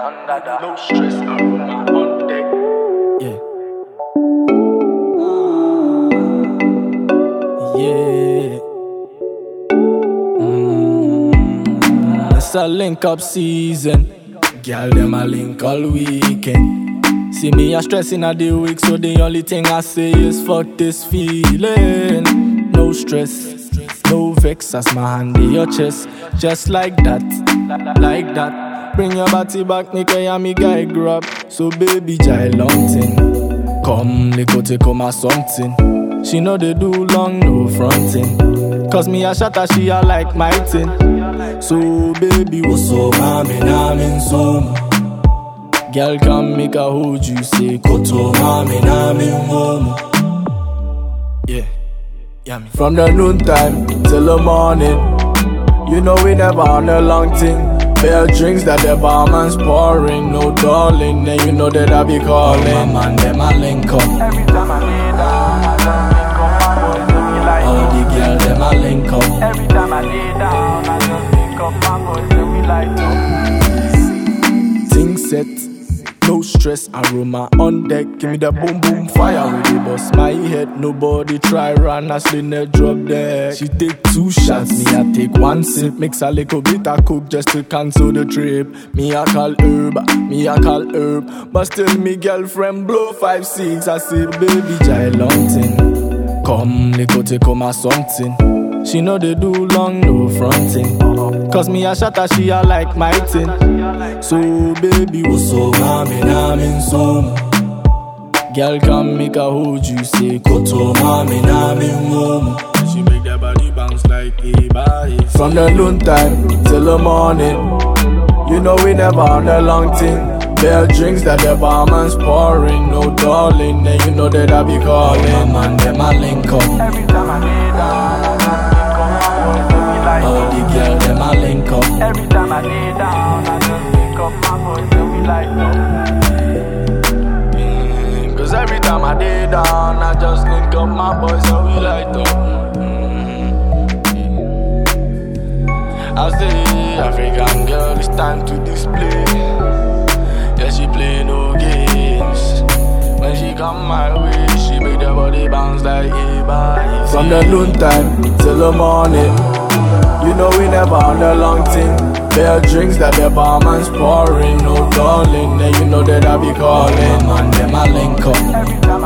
No stress, aroma on deck. Yeah. Yeah. Mm, it's a link up season. Girl, them a link all weekend. See me a stressing at the week, so the only thing I say is fuck this feeling. No stress, no vex, as my hand in your chest, just like that, like that. Bring your body back, nigga, and me guy grab. So baby, jai long thing. Come, little take come a something. She know they do long, no fronting. Cause me a shatter, she a like my thing. So baby, what's up, mami, namin so Girl, come make a hold you, say, Koto, mami, namin home. Yeah, yeah, me. From the noontime till the morning. You know we never on a long thing. Bare drinks that the barman's pouring, no darling, and you know that I be calling. my man, them a link up. Every time I lay down, I just think of my boys, so we like All the girl, them a link up. Every time I lay down, I just think of my boys, so we like oh. Things set, no stress, aroma on deck. Give me the boom boom fire with the boss. my head. Nobody try run as the net drop dead. She take two shots, me I take one sip. Mix a little bit of coke just to cancel the trip. Me I call herb, me I call herb, but still me girlfriend blow five six. I say baby jai long thing. Come, little take come a something. She know they do long, no fronting. Cause me a shatter, she a like my thing. So baby, what's up, mami, namin so Girl, come make a hold you, say, Koto, mami, namin home. She make that body bounce like a body. From the noontime till the morning. You know we never on a long thing. Bare drinks that the barman's pouring, no darling, and you know that I be calling. My man, them a link up. Every time I need down, Every time I lay down, I just think up my boys, so we like Mm, Cause every time I lay down, I just link up my boys and we light up. Mm. I say, African girl, it's time to display. Yeah, she play no games. When she come my way, she make the body bounce like a From the noontime till the morning. You know we never on the long thing. Bare drinks that the barman's pouring, no darling, and you know that I be calling. Man, them a link up.